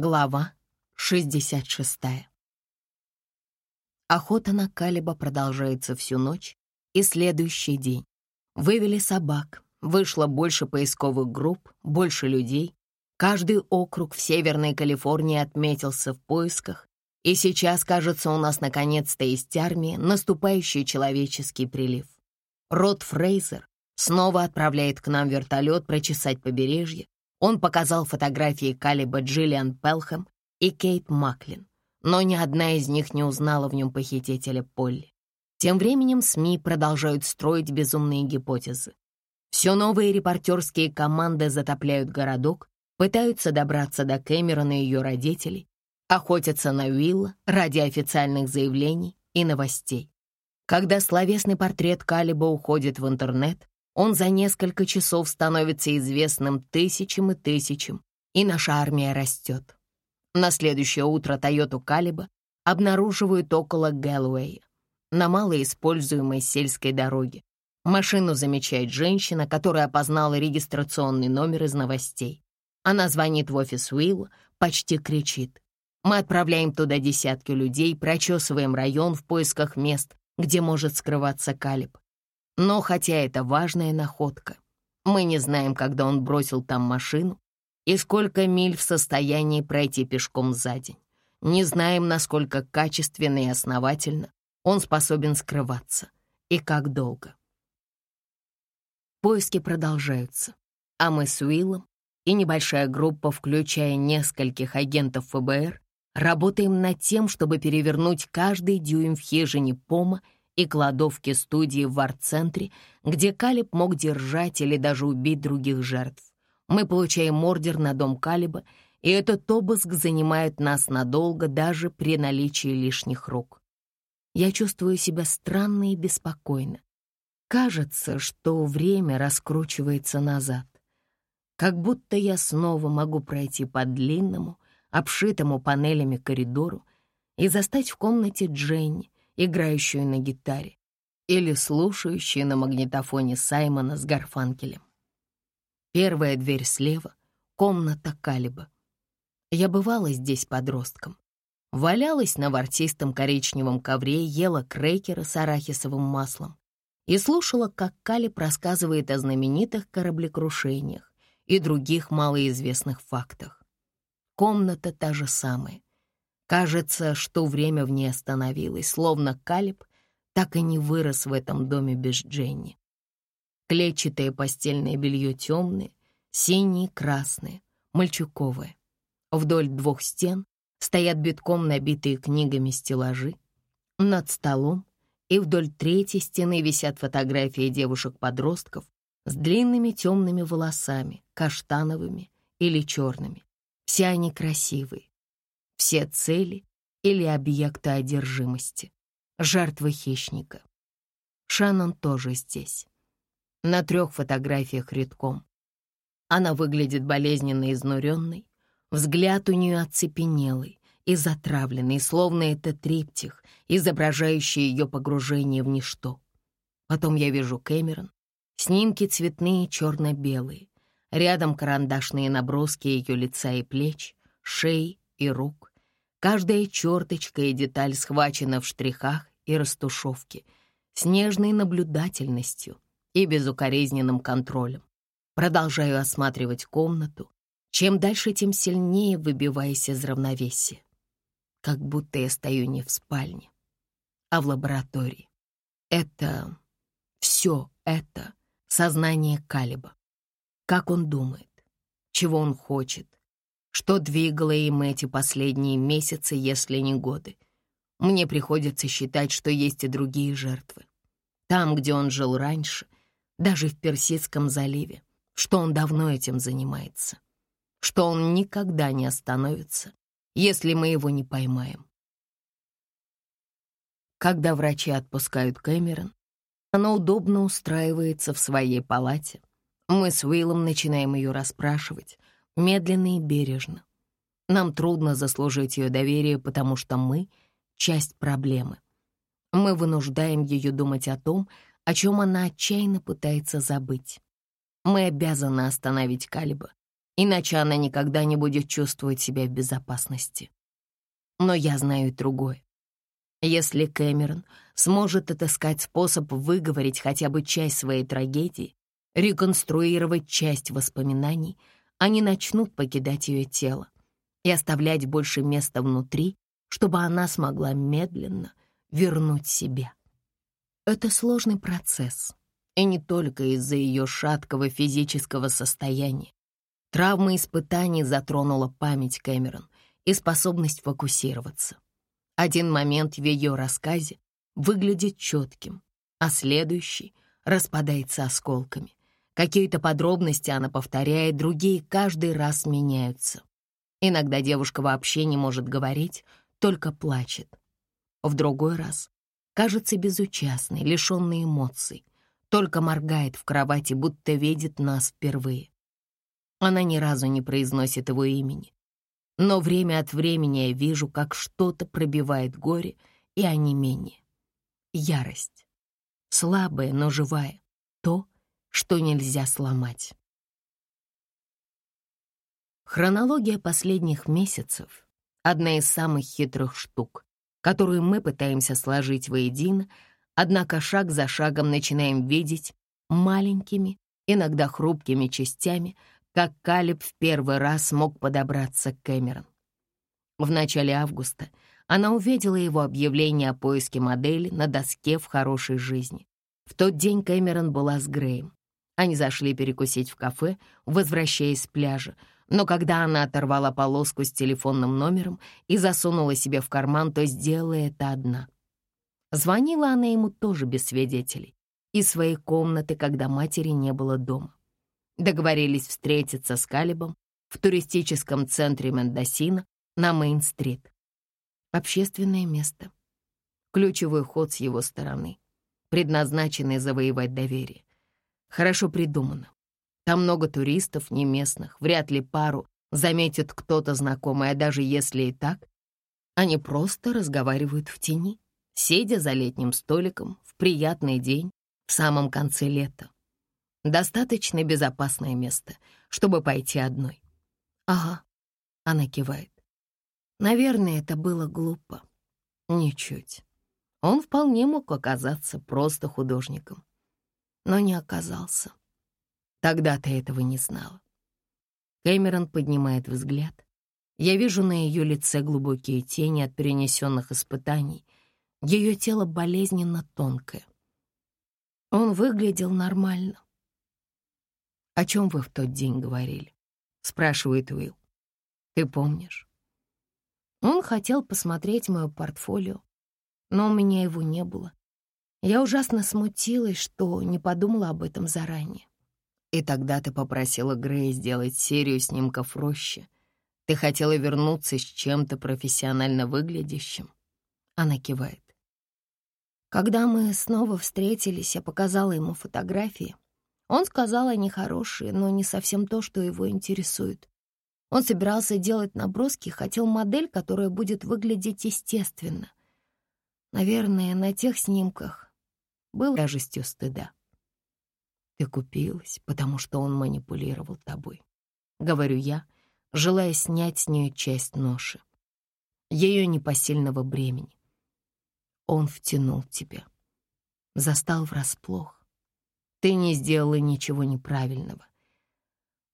Глава 66. Охота на Калиба продолжается всю ночь и следующий день. Вывели собак, вышло больше поисковых групп, больше людей. Каждый округ в Северной Калифорнии отметился в поисках, и сейчас, кажется, у нас наконец-то есть армия, наступающий человеческий прилив. Рот Фрейзер снова отправляет к нам вертолет прочесать побережье, он показал фотографии Калиба Джиллиан Пелхэм и Кейт Маклин, но ни одна из них не узнала в нем похитителя Полли. Тем временем СМИ продолжают строить безумные гипотезы. Все новые репортерские команды затопляют городок, пытаются добраться до Кэмерона и ее родителей, охотятся на Уилла ради официальных заявлений и новостей. Когда словесный портрет Калиба уходит в интернет, он за несколько часов становится известным тысячам и тысячам, и наша армия растет. На следующее утро Тойоту Калиба обнаруживают около Гэллоуэя, на малоиспользуемой сельской дороге. Машину замечает женщина, которая опознала регистрационный номер из новостей. Она звонит в офис Уилла, почти кричит. Мы отправляем туда десятки людей, прочесываем район в поисках мест, где может скрываться Калиб. Но хотя это важная находка, мы не знаем, когда он бросил там машину и сколько миль в состоянии пройти пешком за день. Не знаем, насколько качественно и основательно он способен скрываться и как долго. Поиски продолжаются, а мы с Уиллом и небольшая группа, включая нескольких агентов ФБР, работаем над тем, чтобы перевернуть каждый дюйм в хижине Пома и кладовки студии в арт-центре, где Калиб мог держать или даже убить других жертв. Мы получаем ордер на дом Калиба, и этот обыск занимает нас надолго даже при наличии лишних рук. Я чувствую себя странно и беспокойно. Кажется, что время раскручивается назад. Как будто я снова могу пройти по длинному, обшитому панелями коридору и застать в комнате Дженни, играющую на гитаре, или слушающую на магнитофоне Саймона с Гарфанкелем. Первая дверь слева — комната Калиба. Я бывала здесь подростком. Валялась на вортистом коричневом ковре, ела крекеры с арахисовым маслом и слушала, как Калиб рассказывает о знаменитых кораблекрушениях и других малоизвестных фактах. Комната та же самая, Кажется, что время в ней остановилось, словно Калиб так и не вырос в этом доме без Дженни. Клетчатое постельное белье темное, синие, красные, мальчуковое. Вдоль двух стен стоят битком набитые книгами стеллажи. Над столом и вдоль третьей стены висят фотографии девушек-подростков с длинными темными волосами, каштановыми или черными. Все они красивые, все цели или объекты одержимости, жертвы хищника. Шаннон тоже здесь. На трех фотографиях редком. Она выглядит болезненно изнуренной, взгляд у нее оцепенелый и затравленный, словно это триптих, изображающий ее погружение в ничто. Потом я вижу Кэмерон, снимки цветные черно-белые, рядом карандашные наброски ее лица и плеч, шеи и рук, Каждая черточка и деталь схвачена в штрихах и растушевке, с нежной наблюдательностью и безукоризненным контролем. Продолжаю осматривать комнату. Чем дальше, тем сильнее выбиваясь из равновесия. Как будто я стою не в спальне, а в лаборатории. Это... все это сознание Калиба. Как он думает, чего он хочет, что двигало им эти последние месяцы, если не годы. Мне приходится считать, что есть и другие жертвы. Там, где он жил раньше, даже в Персидском заливе, что он давно этим занимается, что он никогда не остановится, если мы его не поймаем. Когда врачи отпускают Кэмерон, она удобно устраивается в своей палате. Мы с Уиллом начинаем ее расспрашивать, медленно и бережно. Нам трудно заслужить ее доверие, потому что мы — часть проблемы. Мы вынуждаем ее думать о том, о чем она отчаянно пытается забыть. Мы обязаны остановить Калиба иначе она никогда не будет чувствовать себя в безопасности. Но я знаю и другое. Если Кэмерон сможет отыскать способ выговорить хотя бы часть своей трагедии, реконструировать часть воспоминаний, они начнут покидать ее тело и оставлять больше места внутри, чтобы она смогла медленно вернуть себя. Это сложный процесс, и не только из-за ее шаткого физического состояния. Травма испытаний затронула память Кэмерон и способность фокусироваться. Один момент в ее рассказе выглядит четким, а следующий распадается осколками. Какие-то подробности она повторяет, другие каждый раз меняются. Иногда девушка вообще не может говорить, только плачет. В другой раз кажется безучастной, лишенной эмоций, только моргает в кровати, будто видит нас впервые. Она ни разу не произносит его имени. Но время от времени я вижу, как что-то пробивает горе и онемение. Ярость. Слабая, но живая. То, что нельзя сломать. Хронология последних месяцев — одна из самых хитрых штук, которую мы пытаемся сложить воедино, однако шаг за шагом начинаем видеть маленькими, иногда хрупкими частями, как Калиб в первый раз смог подобраться к Кэмерон. В начале августа она увидела его объявление о поиске модели на доске в хорошей жизни. В тот день Кэмерон была с Греем. Они зашли перекусить в кафе, возвращаясь с пляжа, но когда она оторвала полоску с телефонным номером и засунула себе в карман, то сделала это одна. Звонила она ему тоже без свидетелей, из своей комнаты, когда матери не было дома. Договорились встретиться с Калибом в туристическом центре Мендосина на Мейн-стрит. Общественное место. Ключевой ход с его стороны, предназначенный завоевать доверие. Хорошо придумано. Там много туристов, не местных, вряд ли пару заметит кто-то знакомый, а даже если и так, они просто разговаривают в тени, сидя за летним столиком в приятный день в самом конце лета. Достаточно безопасное место, чтобы пойти одной. Ага, она кивает. Наверное, это было глупо. Ничуть. Он вполне мог оказаться просто художником, но не оказался. Тогда ты этого не знала. Кэмерон поднимает взгляд. Я вижу на ее лице глубокие тени от перенесенных испытаний. Ее тело болезненно тонкое. Он выглядел нормально. «О чем вы в тот день говорили?» — спрашивает Уилл. «Ты помнишь?» Он хотел посмотреть мое портфолио, но у меня его не было. Я ужасно смутилась, что не подумала об этом заранее. И тогда ты попросила Грей сделать серию снимков рощи. Ты хотела вернуться с чем-то профессионально выглядящим. Она кивает. Когда мы снова встретились, я показала ему фотографии. Он сказал, они хорошие, но не совсем то, что его интересует. Он собирался делать наброски, хотел модель, которая будет выглядеть естественно. Наверное, на тех снимках был тяжестью стыда. Ты купилась, потому что он манипулировал тобой. Говорю я, желая снять с нее часть ноши, ее непосильного бремени. Он втянул тебя, застал врасплох. Ты не сделала ничего неправильного.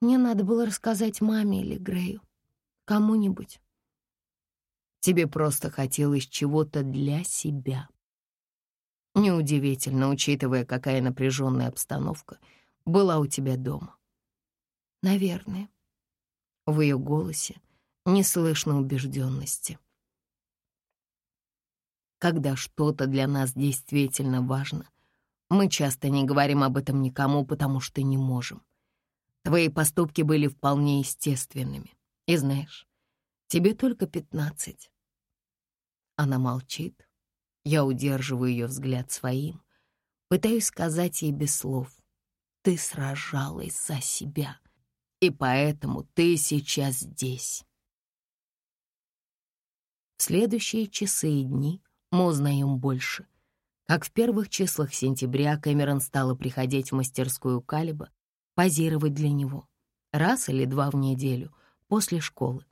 Мне надо было рассказать маме или Грею, кому-нибудь. Тебе просто хотелось чего-то для себя. Неудивительно, учитывая, какая напряженная обстановка была у тебя дома. Наверное. В ее голосе не слышно убежденности. Когда что-то для нас действительно важно, мы часто не говорим об этом никому, потому что не можем. Твои поступки были вполне естественными. И знаешь, тебе только пятнадцать. Она молчит, я удерживаю ее взгляд своим, пытаюсь сказать ей без слов. Ты сражалась за себя, и поэтому ты сейчас здесь. В следующие часы и дни мы узнаем больше. Как в первых числах сентября Кэмерон стала приходить в мастерскую Калиба, позировать для него. Раз или два в неделю, после школы.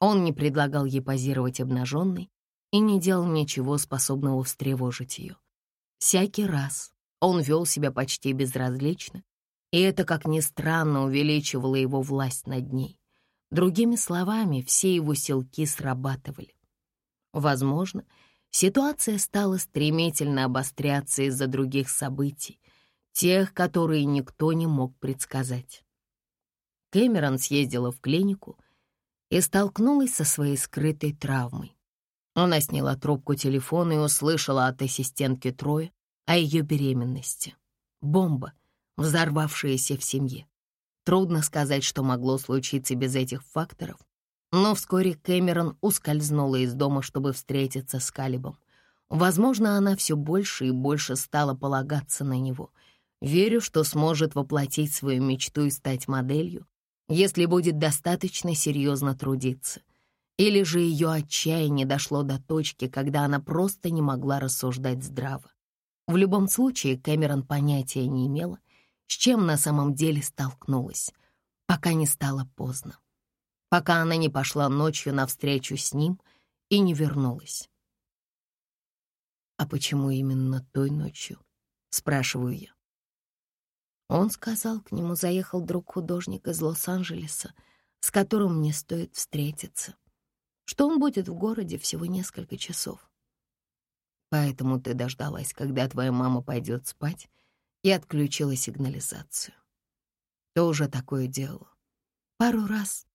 Он не предлагал ей позировать обнаженной и не делал ничего, способного встревожить ее. Всякий раз он вел себя почти безразлично, и это, как ни странно, увеличивало его власть над ней. Другими словами, все его силки срабатывали. Возможно, ситуация стала стремительно обостряться из-за других событий, тех, которые никто не мог предсказать. Кэмерон съездила в клинику и столкнулась со своей скрытой травмой. Она сняла трубку телефона и услышала от ассистентки Троя о ее беременности. Бомба, взорвавшаяся в семье. Трудно сказать, что могло случиться без этих факторов, но вскоре Кэмерон ускользнула из дома, чтобы встретиться с Калибом. Возможно, она все больше и больше стала полагаться на него. Верю, что сможет воплотить свою мечту и стать моделью, если будет достаточно серьезно трудиться. Или же ее отчаяние дошло до точки, когда она просто не могла рассуждать здраво. В любом случае, Кэмерон понятия не имела, с чем на самом деле столкнулась, пока не стало поздно. Пока она не пошла ночью навстречу с ним и не вернулась. «А почему именно той ночью?» — спрашиваю я. Он сказал, к нему заехал друг-художник из Лос-Анджелеса, с которым мне стоит встретиться, что он будет в городе всего несколько часов. Поэтому ты дождалась, когда твоя мама пойдет спать, и отключила сигнализацию. Тоже такое делала. Пару раз.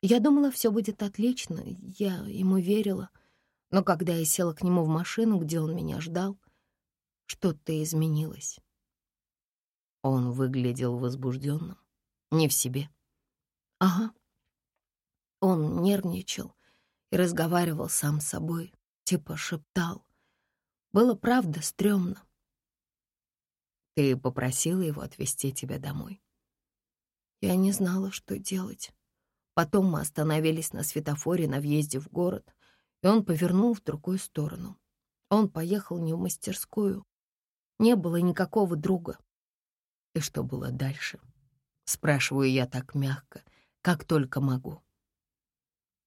Я думала, все будет отлично, я ему верила, но когда я села к нему в машину, где он меня ждал, что-то изменилось. Он выглядел возбужденным, не в себе. Ага. Он нервничал и разговаривал сам с собой, типа шептал. Было правда стрёмно. Ты попросила его отвезти тебя домой. Я не знала, что делать. Потом мы остановились на светофоре на въезде в город, и он повернул в другую сторону. Он поехал не в мастерскую. Не было никакого друга. И что было дальше? Спрашиваю я так мягко, как только могу.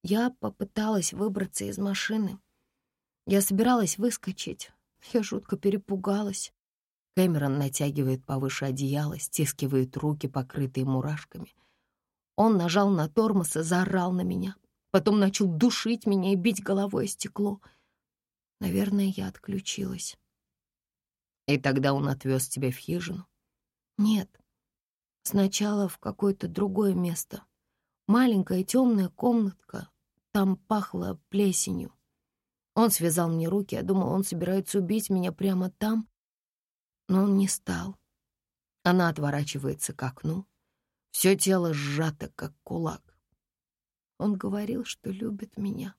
Я попыталась выбраться из машины. Я собиралась выскочить. Я жутко перепугалась. Кэмерон натягивает повыше одеяло, стискивает руки, покрытые мурашками. Он нажал на тормоз и заорал на меня. Потом начал душить меня и бить головой о стекло. Наверное, я отключилась. И тогда он отвез тебя в хижину? Нет. Сначала в какое-то другое место. Маленькая темная комнатка. Там пахло плесенью. Он связал мне руки, я думал, он собирается убить меня прямо там, но он не стал. Она отворачивается к окну. Все тело сжато, как кулак. Он говорил, что любит меня.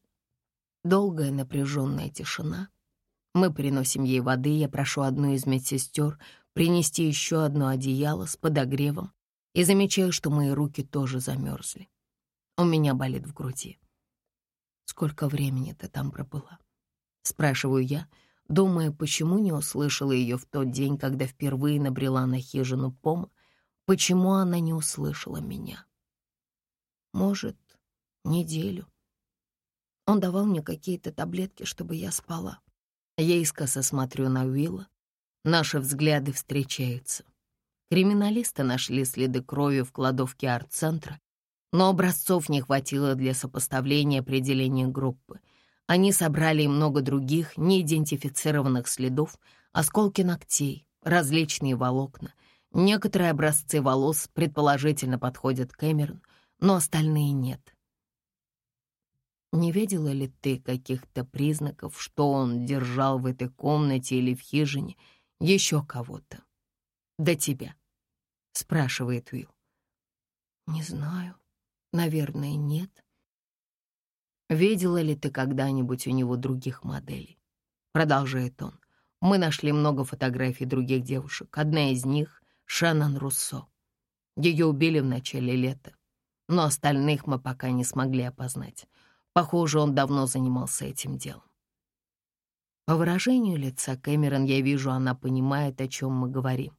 Долгая напряженная тишина. Мы приносим ей воды, я прошу одну из медсестер принести еще одно одеяло с подогревом и замечаю, что мои руки тоже замерзли. У меня болит в груди. «Сколько времени ты там пробыла?» — спрашиваю я, думая, почему не услышала ее в тот день, когда впервые набрела на хижину Пома, почему она не услышала меня. Может, неделю. Он давал мне какие-то таблетки, чтобы я спала. Я искоса смотрю на Уилла, Наши взгляды встречаются. Криминалисты нашли следы крови в кладовке арт-центра, но образцов не хватило для сопоставления определения группы. Они собрали много других неидентифицированных следов, осколки ногтей, различные волокна. Некоторые образцы волос предположительно подходят Кэмерон, но остальные нет. Не видела ли ты каких-то признаков, что он держал в этой комнате или в хижине — еще кого-то. До тебя, спрашивает Уилл. Не знаю. Наверное, нет. Видела ли ты когда-нибудь у него других моделей? Продолжает он. Мы нашли много фотографий других девушек. Одна из них — Шанан Руссо. Ее убили в начале лета, но остальных мы пока не смогли опознать. Похоже, он давно занимался этим делом. По выражению лица Кэмерон я вижу, она понимает, о чем мы говорим.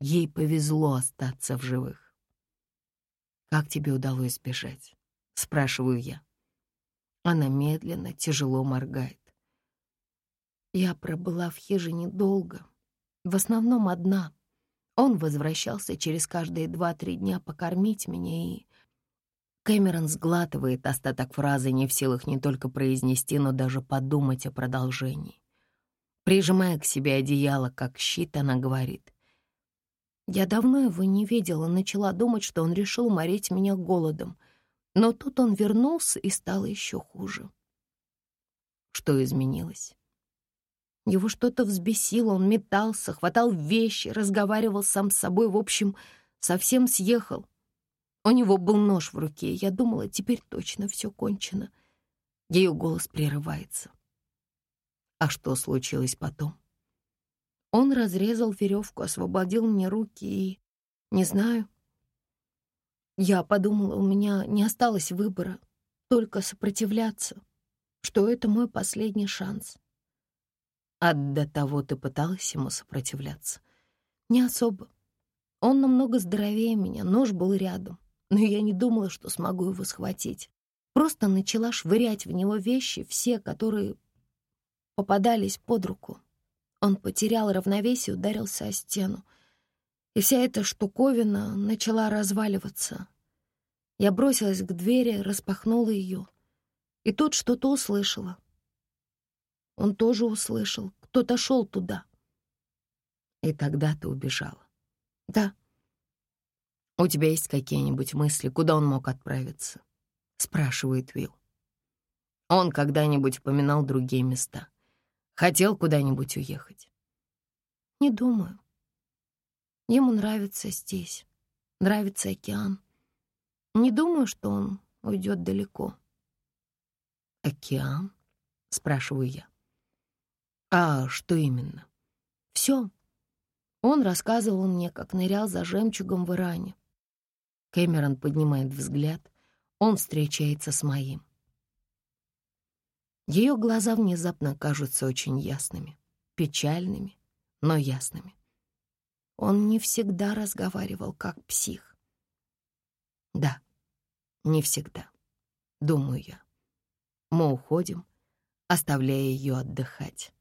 Ей повезло остаться в живых. «Как тебе удалось сбежать?» — спрашиваю я. Она медленно, тяжело моргает. Я пробыла в хижине долго, в основном одна. Он возвращался через каждые два-три дня покормить меня и... Кэмерон сглатывает остаток фразы, не в силах не только произнести, но даже подумать о продолжении. Прижимая к себе одеяло, как щит, она говорит. «Я давно его не видела, начала думать, что он решил морить меня голодом. Но тут он вернулся и стало еще хуже». Что изменилось? Его что-то взбесило, он метался, хватал вещи, разговаривал сам с собой, в общем, совсем съехал. У него был нож в руке, я думала, теперь точно все кончено. Ее голос прерывается. А что случилось потом? Он разрезал веревку, освободил мне руки и... Не знаю. Я подумала, у меня не осталось выбора, только сопротивляться, что это мой последний шанс. А до того ты пыталась ему сопротивляться? Не особо. Он намного здоровее меня, нож был рядом, но я не думала, что смогу его схватить. Просто начала швырять в него вещи, все, которые попадались под руку. Он потерял равновесие, ударился о стену. И вся эта штуковина начала разваливаться. Я бросилась к двери, распахнула ее. И тут что-то услышала — он тоже услышал. Кто-то шел туда. И тогда ты убежала. Да. У тебя есть какие-нибудь мысли, куда он мог отправиться? Спрашивает Вилл. Он когда-нибудь упоминал другие места. Хотел куда-нибудь уехать? Не думаю. Ему нравится здесь. Нравится океан. Не думаю, что он уйдет далеко. «Океан?» — спрашиваю я. А что именно? Все. Он рассказывал мне, как нырял за жемчугом в Иране. Кэмерон поднимает взгляд, он встречается с моим. Ее глаза внезапно кажутся очень ясными, печальными, но ясными. Он не всегда разговаривал как псих. Да, не всегда, думаю я. Мы уходим, оставляя ее отдыхать.